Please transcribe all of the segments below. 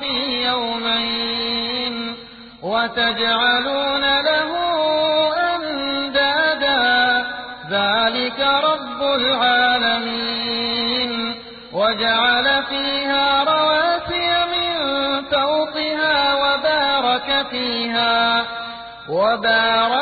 في يومين وتجعلون له أندادا. ذلك رب العالمين. وجعل فيها رواسي من فوقها وبارك فيها. وبارك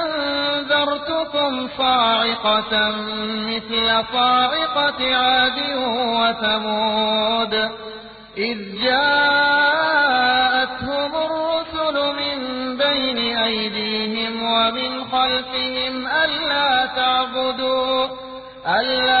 أنذرتكم صاعقة مثل صاعقة عاد وثمود. إذ جاءتهم الرسل من بين أيديهم ومن خلفهم ألا تعبدوا ألا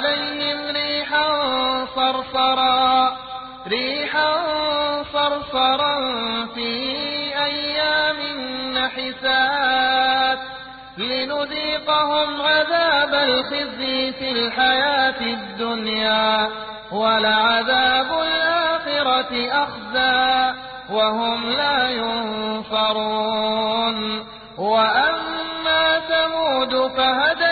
صرصرا في أيام نحسات لنذيقهم عذاب الخزي في الحياة الدنيا ولعذاب الآخرة أخزى وهم لا ينصرون وأما ثمود فهديناهم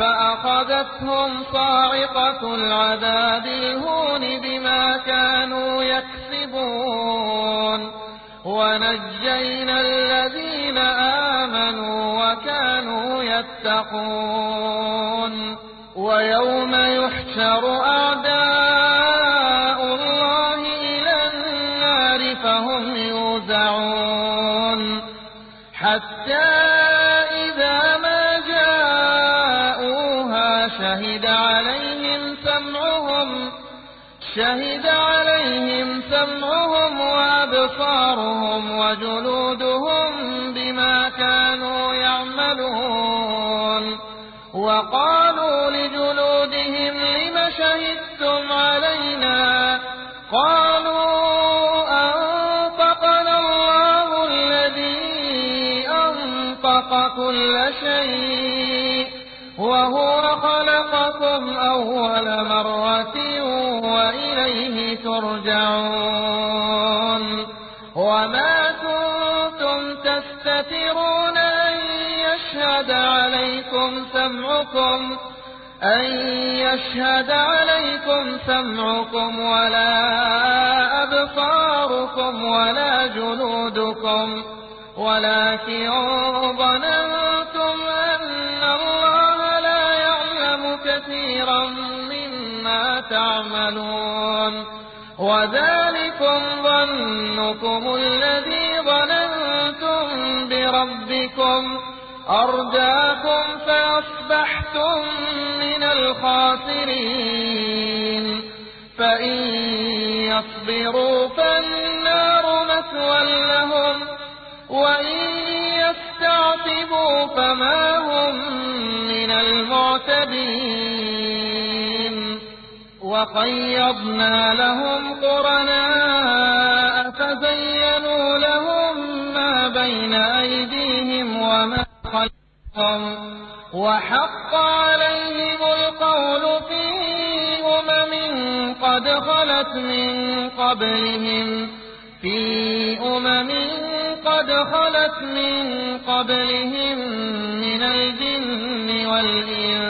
فأخذتهم صاعقة العذاب الهون بما كانوا يكسبون. ونجينا الذين آمنوا وكانوا يتقون. ويوم يحشر أعداء وأبصارهم وجلودهم تستترون أن يشهد عليكم سمعكم أن يشهد عليكم سمعكم ولا أبصاركم ولا جلودكم. ولكن ظننتم أن الله لا يعلم كثيرا مما تعملون. وذلكم ظنكم الذي أرداكم فأصبحتم من الخاسرين. فإن يصبروا فالنار مثوى لهم وإن يستعتبوا فما هم من المعتبين وقيضنا لهم قرناء فزينوا لهم ما بين أيديهم. وحق عليهم القول في أمم قد خلت من قبلهم. في أمم قد خلت من قبلهم من الجن والإنس.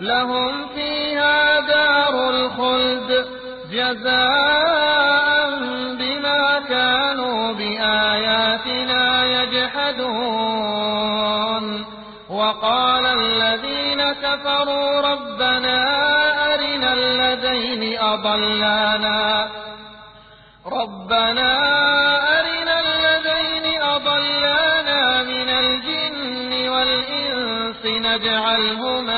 لهم فيها دار الخلد جزاء بما كانوا بآياتنا يجحدون. وقال الذين كفروا ربنا أرنا الذين أضلانا. ربنا أرنا الذين أضلانا من الجن والإنس نجعلهما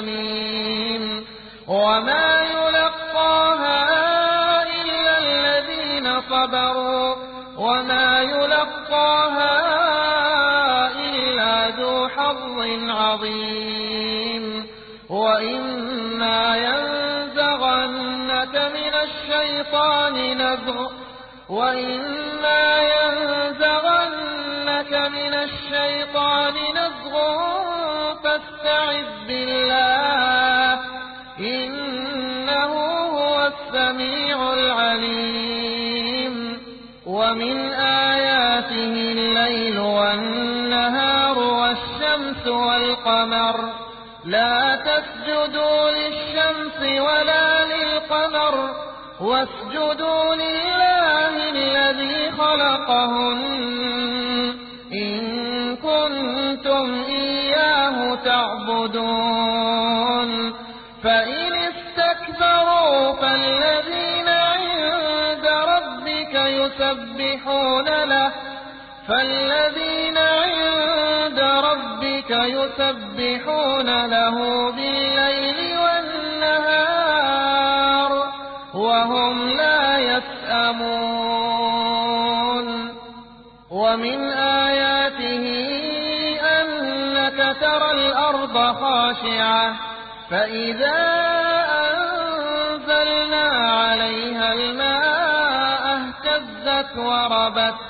حميم وما يلقاها إلا الذين صبروا. وما يلقاها إلا ذو حظ عظيم. وإما ينزغنك من الشيطان نزغ. وإما ينزغنك من الشيطان ومن آياته الليل والنهار والشمس والقمر. لا تسجدوا للشمس ولا للقمر. واسجدوا لله الذي خلقهن. فالذين عند ربك يسبحون له بالليل والنهار وهم لا يسأمون. ومن آياته أنك ترى الأرض خاشعة فإذا أنزلنا عليها الماء اهتزت وربت.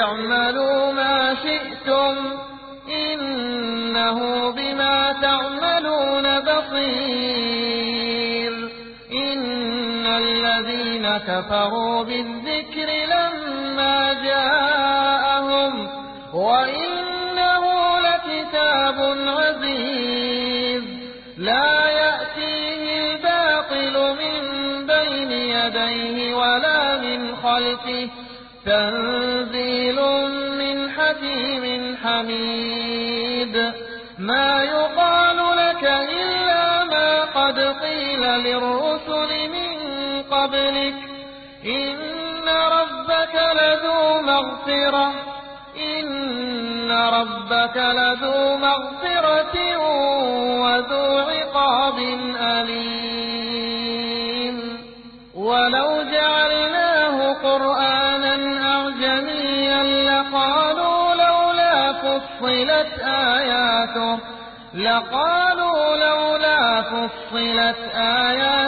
اعملوا ما شئتم إنه بما تعملون بصير إن الذين كفروا بالذكر مغفرة إن ربك لذو مغفرة وذو عقاب أليم. ولو جعلناه قرآنا أعجميا لقالوا لولا فصلت آياته لقالوا لولا فصلت آياته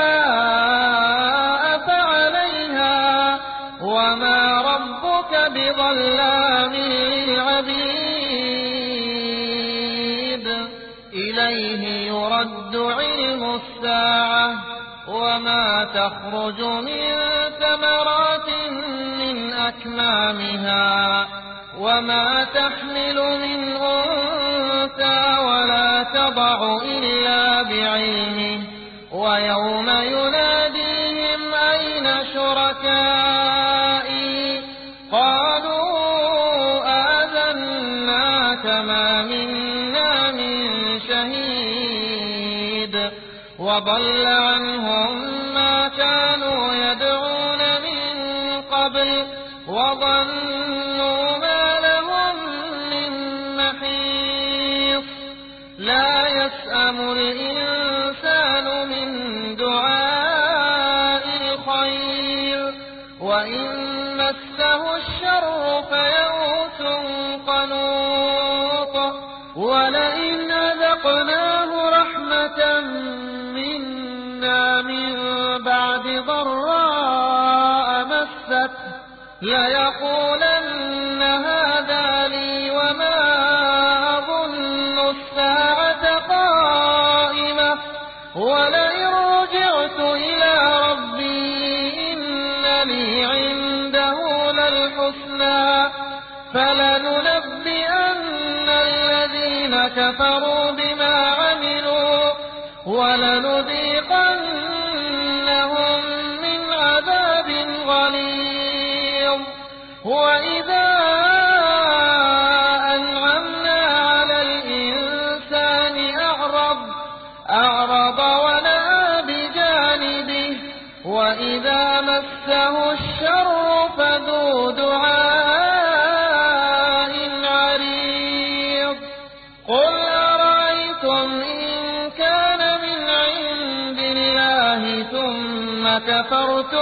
وما تحمل من أنثى ولا تضع إلا بعلمه ويوم يناديهم أين شركائي قالوا آذناك ما منا من شهيد وضل عنهم كفروا بما عملوا ولنذيقنهم من عذاب غليظ. وإذا أنعمنا على الإنسان أعرض أعرض ونأى بجانبه وإذا مسه الشر